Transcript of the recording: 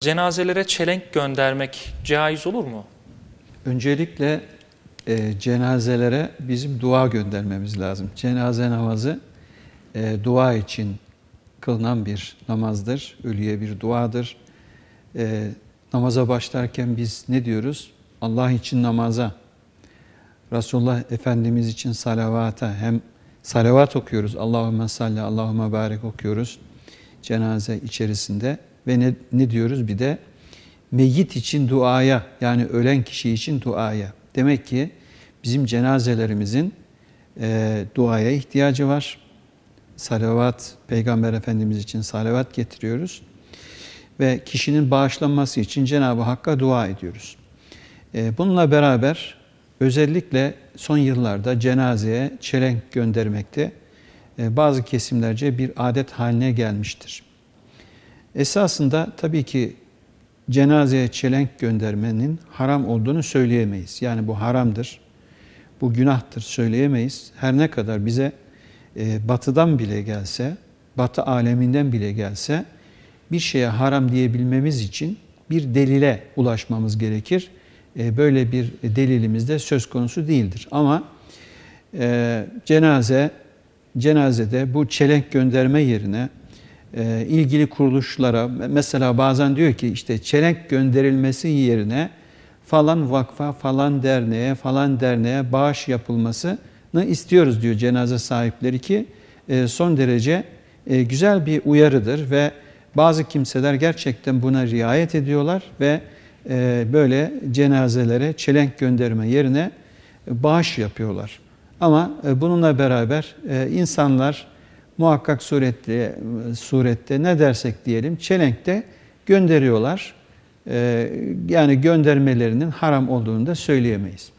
Cenazelere çelenk göndermek caiz olur mu? Öncelikle e, cenazelere bizim dua göndermemiz lazım. Cenaze namazı e, dua için kılınan bir namazdır. Ölüye bir duadır. E, namaza başlarken biz ne diyoruz? Allah için namaza, Resulullah Efendimiz için salavata hem salavat okuyoruz. Allahümme salli, Allahümme barek okuyoruz cenaze içerisinde ve ne, ne diyoruz bir de meyyit için duaya yani ölen kişi için duaya. Demek ki bizim cenazelerimizin e, duaya ihtiyacı var. Salavat, Peygamber Efendimiz için salavat getiriyoruz. Ve kişinin bağışlanması için Cenab-ı Hakk'a dua ediyoruz. E, bununla beraber özellikle son yıllarda cenazeye çelenk göndermekte e, bazı kesimlerce bir adet haline gelmiştir. Esasında tabii ki cenazeye çelenk göndermenin haram olduğunu söyleyemeyiz. Yani bu haramdır, bu günahtır söyleyemeyiz. Her ne kadar bize e, batıdan bile gelse, batı aleminden bile gelse bir şeye haram diyebilmemiz için bir delile ulaşmamız gerekir. E, böyle bir delilimiz de söz konusu değildir. Ama e, cenaze, cenazede bu çelenk gönderme yerine e, ilgili kuruluşlara mesela bazen diyor ki işte çelenk gönderilmesi yerine falan vakfa, falan derneğe, falan derneğe bağış yapılmasını istiyoruz diyor cenaze sahipleri ki e, son derece e, güzel bir uyarıdır ve bazı kimseler gerçekten buna riayet ediyorlar ve böyle cenazelere çelenk gönderme yerine bağış yapıyorlar. Ama bununla beraber insanlar muhakkak surette, surette ne dersek diyelim çelenkte gönderiyorlar. Yani göndermelerinin haram olduğunu da söyleyemeyiz.